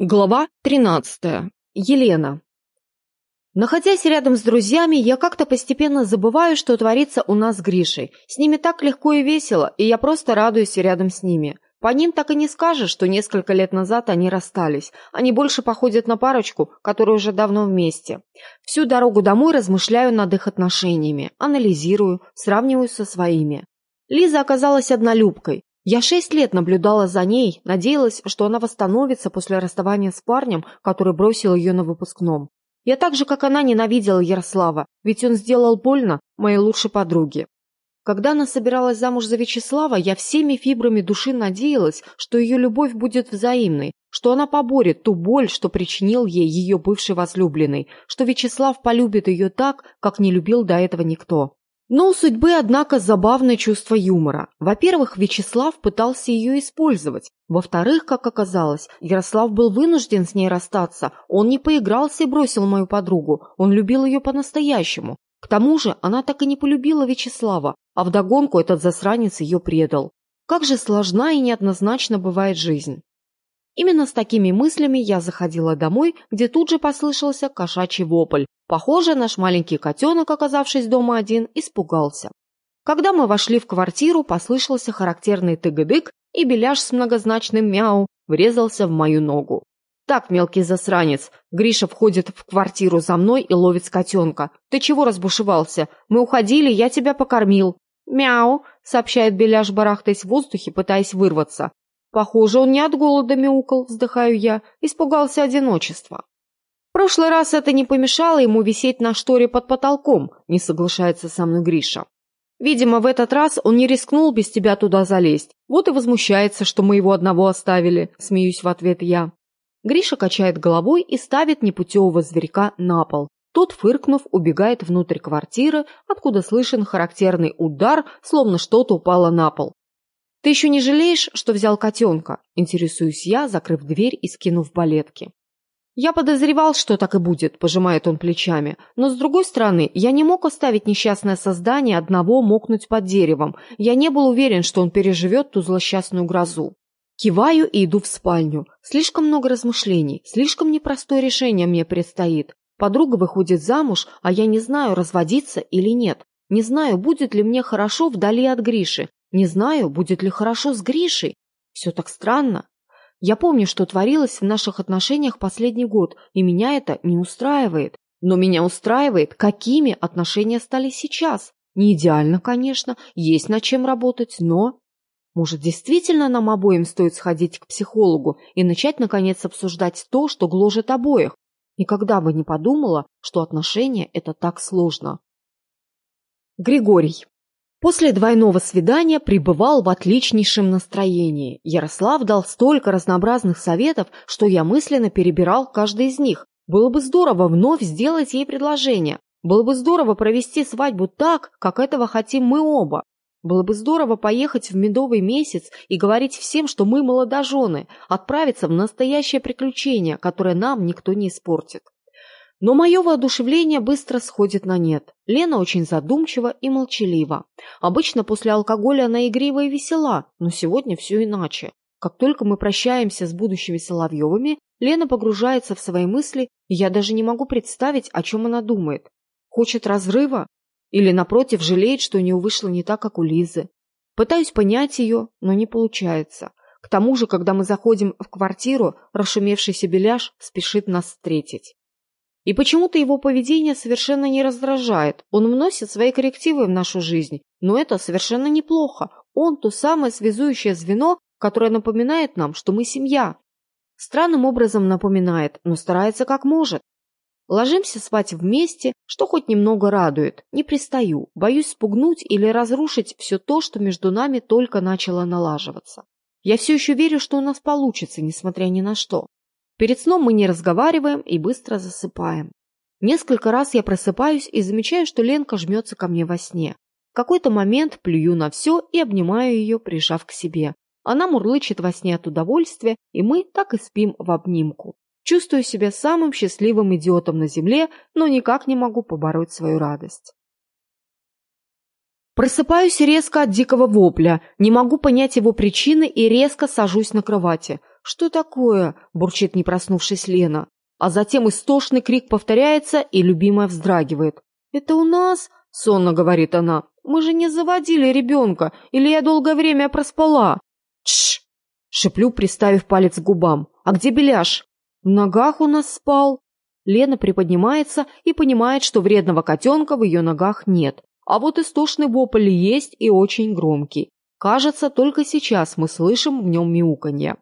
Глава 13. Елена. Находясь рядом с друзьями, я как-то постепенно забываю, что творится у нас с Гришей. С ними так легко и весело, и я просто радуюсь рядом с ними. По ним так и не скажешь, что несколько лет назад они расстались. Они больше походят на парочку, которая уже давно вместе. Всю дорогу домой размышляю над их отношениями, анализирую, сравниваю со своими. Лиза оказалась однолюбкой. Я шесть лет наблюдала за ней, надеялась, что она восстановится после расставания с парнем, который бросил ее на выпускном. Я так же, как она, ненавидела Ярослава, ведь он сделал больно моей лучшей подруге. Когда она собиралась замуж за Вячеслава, я всеми фибрами души надеялась, что ее любовь будет взаимной, что она поборет ту боль, что причинил ей ее бывший возлюбленный, что Вячеслав полюбит ее так, как не любил до этого никто. Но у судьбы, однако, забавное чувство юмора. Во-первых, Вячеслав пытался ее использовать. Во-вторых, как оказалось, Ярослав был вынужден с ней расстаться. Он не поигрался и бросил мою подругу. Он любил ее по-настоящему. К тому же она так и не полюбила Вячеслава, а вдогонку этот засранец ее предал. Как же сложна и неоднозначно бывает жизнь. Именно с такими мыслями я заходила домой, где тут же послышался кошачий вопль. Похоже, наш маленький котенок, оказавшись дома один, испугался. Когда мы вошли в квартиру, послышался характерный тыгыдык, и беляш с многозначным мяу врезался в мою ногу. «Так, мелкий засранец, Гриша входит в квартиру за мной и ловит котенка. Ты чего разбушевался? Мы уходили, я тебя покормил». «Мяу», — сообщает беляш, барахтаясь в воздухе, пытаясь вырваться. Похоже, он не от голода мяукал, вздыхаю я, испугался одиночества. В прошлый раз это не помешало ему висеть на шторе под потолком, не соглашается со мной Гриша. Видимо, в этот раз он не рискнул без тебя туда залезть. Вот и возмущается, что мы его одного оставили, смеюсь в ответ я. Гриша качает головой и ставит непутевого зверька на пол. Тот, фыркнув, убегает внутрь квартиры, откуда слышен характерный удар, словно что-то упало на пол. «Ты еще не жалеешь, что взял котенка?» – интересуюсь я, закрыв дверь и скинув балетки. «Я подозревал, что так и будет», – пожимает он плечами. «Но, с другой стороны, я не мог оставить несчастное создание одного мокнуть под деревом. Я не был уверен, что он переживет ту злосчастную грозу». Киваю и иду в спальню. Слишком много размышлений, слишком непростое решение мне предстоит. Подруга выходит замуж, а я не знаю, разводиться или нет. Не знаю, будет ли мне хорошо вдали от Гриши, не знаю, будет ли хорошо с Гришей. Все так странно. Я помню, что творилось в наших отношениях последний год, и меня это не устраивает. Но меня устраивает, какими отношения стали сейчас. Не идеально, конечно, есть над чем работать, но... Может, действительно нам обоим стоит сходить к психологу и начать, наконец, обсуждать то, что гложет обоих? Никогда бы не подумала, что отношения – это так сложно. Григорий. После двойного свидания пребывал в отличнейшем настроении. Ярослав дал столько разнообразных советов, что я мысленно перебирал каждый из них. Было бы здорово вновь сделать ей предложение. Было бы здорово провести свадьбу так, как этого хотим мы оба. Было бы здорово поехать в медовый месяц и говорить всем, что мы молодожены, отправиться в настоящее приключение, которое нам никто не испортит. Но мое воодушевление быстро сходит на нет. Лена очень задумчива и молчалива. Обычно после алкоголя она игрива и весела, но сегодня все иначе. Как только мы прощаемся с будущими Соловьевыми, Лена погружается в свои мысли, и я даже не могу представить, о чем она думает. Хочет разрыва? Или, напротив, жалеет, что у нее вышло не так, как у Лизы? Пытаюсь понять ее, но не получается. К тому же, когда мы заходим в квартиру, расшумевшийся беляш спешит нас встретить. И почему-то его поведение совершенно не раздражает. Он вносит свои коррективы в нашу жизнь, но это совершенно неплохо. Он то самое связующее звено, которое напоминает нам, что мы семья. Странным образом напоминает, но старается как может. Ложимся спать вместе, что хоть немного радует. Не пристаю, боюсь спугнуть или разрушить все то, что между нами только начало налаживаться. Я все еще верю, что у нас получится, несмотря ни на что. Перед сном мы не разговариваем и быстро засыпаем. Несколько раз я просыпаюсь и замечаю, что Ленка жмется ко мне во сне. В какой-то момент плюю на все и обнимаю ее, прижав к себе. Она мурлычет во сне от удовольствия, и мы так и спим в обнимку. Чувствую себя самым счастливым идиотом на земле, но никак не могу побороть свою радость. Просыпаюсь резко от дикого вопля, не могу понять его причины и резко сажусь на кровати. «Что такое?» – бурчит не проснувшись Лена. А затем истошный крик повторяется, и любимая вздрагивает. «Это у нас?» – сонно говорит она. «Мы же не заводили ребенка, или я долгое время проспала?» «Тш!» – шеплю, приставив палец к губам. «А где Беляш?» «В ногах у нас спал». Лена приподнимается и понимает, что вредного котенка в ее ногах нет. А вот истошный вопль есть и очень громкий. Кажется, только сейчас мы слышим в нем мяуканье.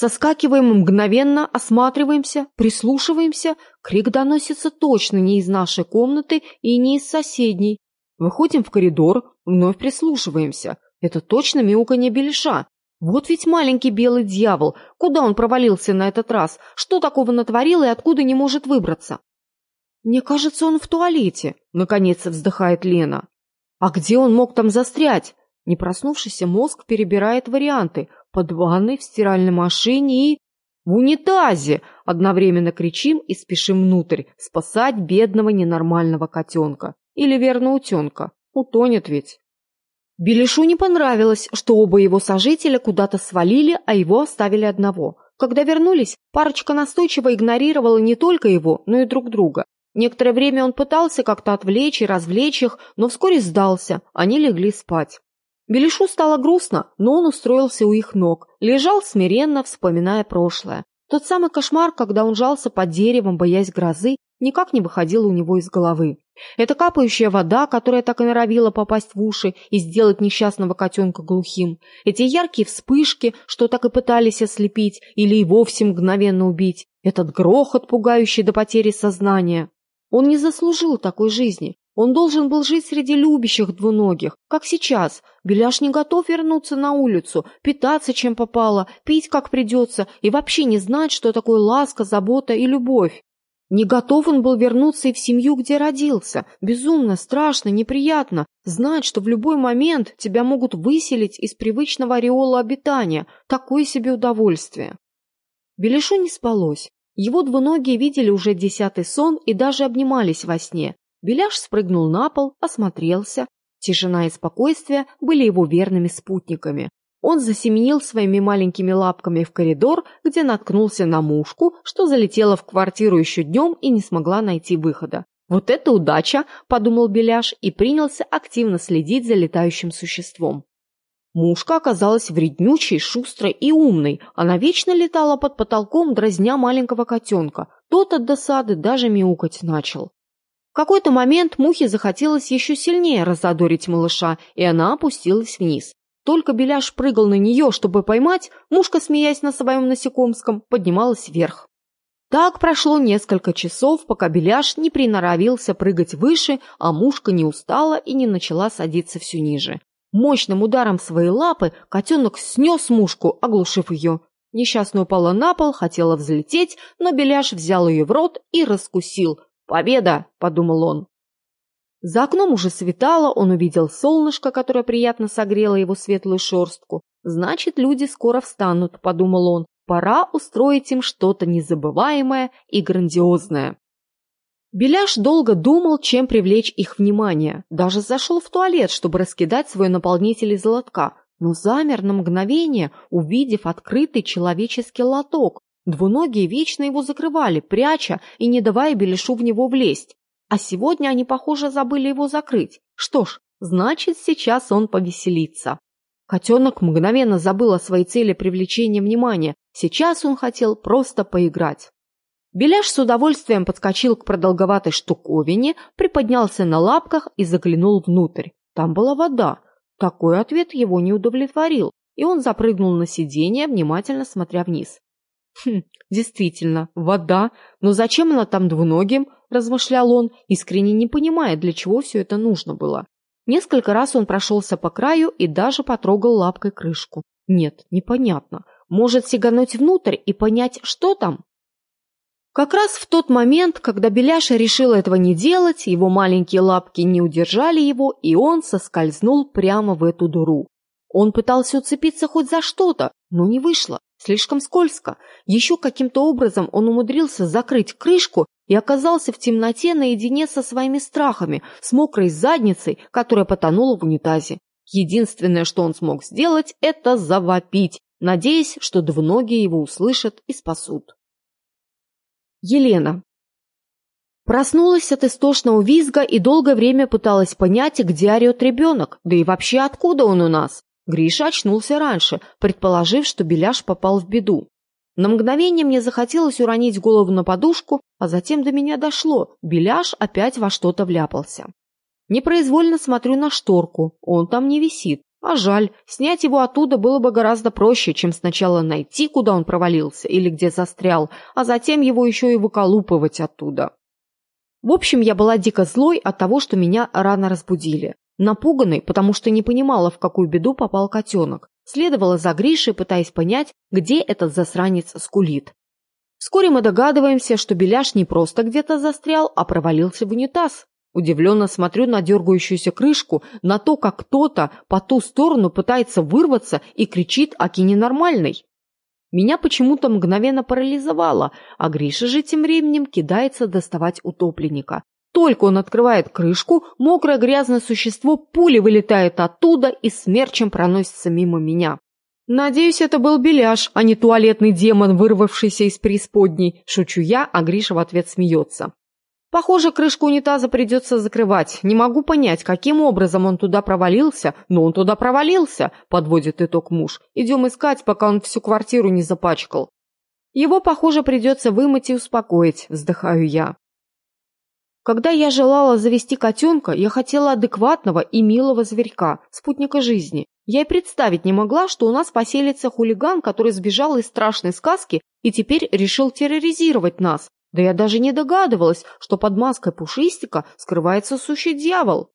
Соскакиваем мгновенно, осматриваемся, прислушиваемся. Крик доносится точно не из нашей комнаты и не из соседней. Выходим в коридор, вновь прислушиваемся. Это точно мяуканье беляша. Вот ведь маленький белый дьявол. Куда он провалился на этот раз? Что такого натворил и откуда не может выбраться? Мне кажется, он в туалете, наконец вздыхает Лена. А где он мог там застрять? Не проснувшийся мозг перебирает варианты. Под ванной, в стиральной машине и... В унитазе! Одновременно кричим и спешим внутрь, спасать бедного ненормального котенка. Или верно утенка. Утонет ведь. Белишу не понравилось, что оба его сожителя куда-то свалили, а его оставили одного. Когда вернулись, парочка настойчиво игнорировала не только его, но и друг друга. Некоторое время он пытался как-то отвлечь и развлечь их, но вскоре сдался, они легли спать. Белишу стало грустно, но он устроился у их ног, лежал смиренно, вспоминая прошлое. Тот самый кошмар, когда он жался под деревом, боясь грозы, никак не выходил у него из головы. Это капающая вода, которая так и норовила попасть в уши и сделать несчастного котенка глухим. Эти яркие вспышки, что так и пытались ослепить или и вовсе мгновенно убить. Этот грохот, пугающий до потери сознания. Он не заслужил такой жизни. Он должен был жить среди любящих двуногих, как сейчас. Беляш не готов вернуться на улицу, питаться чем попало, пить как придется и вообще не знать, что такое ласка, забота и любовь. Не готов он был вернуться и в семью, где родился. Безумно, страшно, неприятно знать, что в любой момент тебя могут выселить из привычного ореола обитания. Такое себе удовольствие. Беляшу не спалось. Его двуногие видели уже десятый сон и даже обнимались во сне. Беляш спрыгнул на пол, осмотрелся. Тишина и спокойствие были его верными спутниками. Он засеменил своими маленькими лапками в коридор, где наткнулся на мушку, что залетела в квартиру еще днем и не смогла найти выхода. «Вот это удача!» – подумал Беляш и принялся активно следить за летающим существом. Мушка оказалась вреднючей, шустрой и умной. Она вечно летала под потолком, дразня маленького котенка. Тот от досады даже мяукать начал какой-то момент Мухе захотелось еще сильнее разодорить малыша, и она опустилась вниз. Только Беляш прыгал на нее, чтобы поймать, мушка, смеясь на своем насекомском, поднималась вверх. Так прошло несколько часов, пока Беляш не приноровился прыгать выше, а мушка не устала и не начала садиться все ниже. Мощным ударом своей лапы котенок снес мушку, оглушив ее. Несчастная упала на пол, хотела взлететь, но Беляш взял ее в рот и раскусил, «Победа!» – подумал он. За окном уже светало, он увидел солнышко, которое приятно согрело его светлую шерстку. «Значит, люди скоро встанут», – подумал он. «Пора устроить им что-то незабываемое и грандиозное». Беляш долго думал, чем привлечь их внимание. Даже зашел в туалет, чтобы раскидать свой наполнитель из лотка, но замер на мгновение, увидев открытый человеческий лоток, Двуногие вечно его закрывали, пряча и не давая Беляшу в него влезть. А сегодня они, похоже, забыли его закрыть. Что ж, значит, сейчас он повеселится. Котенок мгновенно забыл о своей цели привлечения внимания. Сейчас он хотел просто поиграть. Беляш с удовольствием подскочил к продолговатой штуковине, приподнялся на лапках и заглянул внутрь. Там была вода. Такой ответ его не удовлетворил, и он запрыгнул на сиденье, внимательно смотря вниз. Хм, действительно, вода. Но зачем она там двуногим? Размышлял он, искренне не понимая, для чего все это нужно было. Несколько раз он прошелся по краю и даже потрогал лапкой крышку. Нет, непонятно. Может сигануть внутрь и понять, что там? Как раз в тот момент, когда Беляша решил этого не делать, его маленькие лапки не удержали его, и он соскользнул прямо в эту дуру. Он пытался уцепиться хоть за что-то, но не вышло. Слишком скользко. Еще каким-то образом он умудрился закрыть крышку и оказался в темноте наедине со своими страхами, с мокрой задницей, которая потонула в унитазе. Единственное, что он смог сделать, это завопить. надеясь, что двуногие его услышат и спасут. Елена. Проснулась от истошного визга и долгое время пыталась понять, где орет ребенок, да и вообще откуда он у нас. Гриша очнулся раньше, предположив, что Беляш попал в беду. На мгновение мне захотелось уронить голову на подушку, а затем до меня дошло, Беляш опять во что-то вляпался. Непроизвольно смотрю на шторку, он там не висит. А жаль, снять его оттуда было бы гораздо проще, чем сначала найти, куда он провалился или где застрял, а затем его еще и выколупывать оттуда. В общем, я была дико злой от того, что меня рано разбудили. Напуганной, потому что не понимала, в какую беду попал котенок. Следовала за Гришей, пытаясь понять, где этот засранец скулит. Вскоре мы догадываемся, что Беляш не просто где-то застрял, а провалился в унитаз. Удивленно смотрю на дергающуюся крышку, на то, как кто-то по ту сторону пытается вырваться и кричит «Аки ненормальный!». Меня почему-то мгновенно парализовало, а Гриша же тем временем кидается доставать утопленника. Только он открывает крышку, мокрое грязное существо пули вылетает оттуда и смерчем проносится мимо меня. «Надеюсь, это был беляш, а не туалетный демон, вырвавшийся из преисподней», – шучу я, а Гриша в ответ смеется. Похоже, крышку унитаза придется закрывать. Не могу понять, каким образом он туда провалился, но он туда провалился, подводит итог муж. Идем искать, пока он всю квартиру не запачкал. Его, похоже, придется вымыть и успокоить, вздыхаю я. Когда я желала завести котенка, я хотела адекватного и милого зверька, спутника жизни. Я и представить не могла, что у нас поселится хулиган, который сбежал из страшной сказки и теперь решил терроризировать нас. Да я даже не догадывалась, что под маской пушистика скрывается сущий дьявол.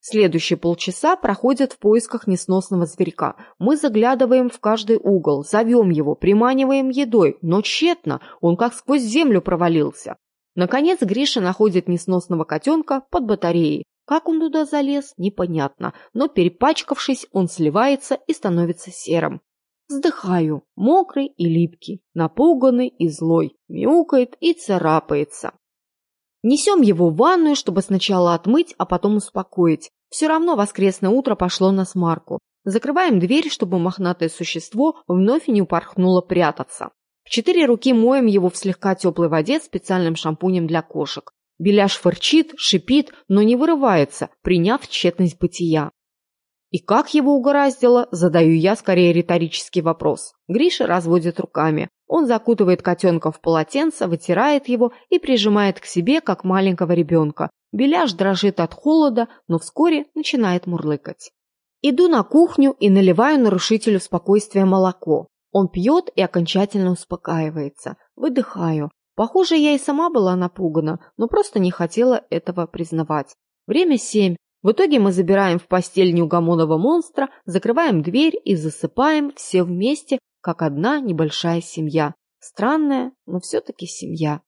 Следующие полчаса проходят в поисках несносного зверька. Мы заглядываем в каждый угол, зовем его, приманиваем едой, но тщетно, он как сквозь землю провалился. Наконец Гриша находит несносного котенка под батареей. Как он туда залез, непонятно, но перепачкавшись, он сливается и становится серым. Вздыхаю, мокрый и липкий, напуганный и злой, мяукает и царапается. Несем его в ванную, чтобы сначала отмыть, а потом успокоить. Все равно воскресное утро пошло на смарку. Закрываем дверь, чтобы мохнатое существо вновь не упорхнуло прятаться. В четыре руки моем его в слегка теплой воде специальным шампунем для кошек. Беляш фырчит, шипит, но не вырывается, приняв тщетность бытия. И как его угораздило, задаю я скорее риторический вопрос. Гриша разводит руками. Он закутывает котенка в полотенце, вытирает его и прижимает к себе, как маленького ребенка. Беляш дрожит от холода, но вскоре начинает мурлыкать. Иду на кухню и наливаю нарушителю спокойствия молоко. Он пьет и окончательно успокаивается. Выдыхаю. Похоже, я и сама была напугана, но просто не хотела этого признавать. Время семь. В итоге мы забираем в постель неугомонного монстра, закрываем дверь и засыпаем все вместе, как одна небольшая семья. Странная, но все-таки семья.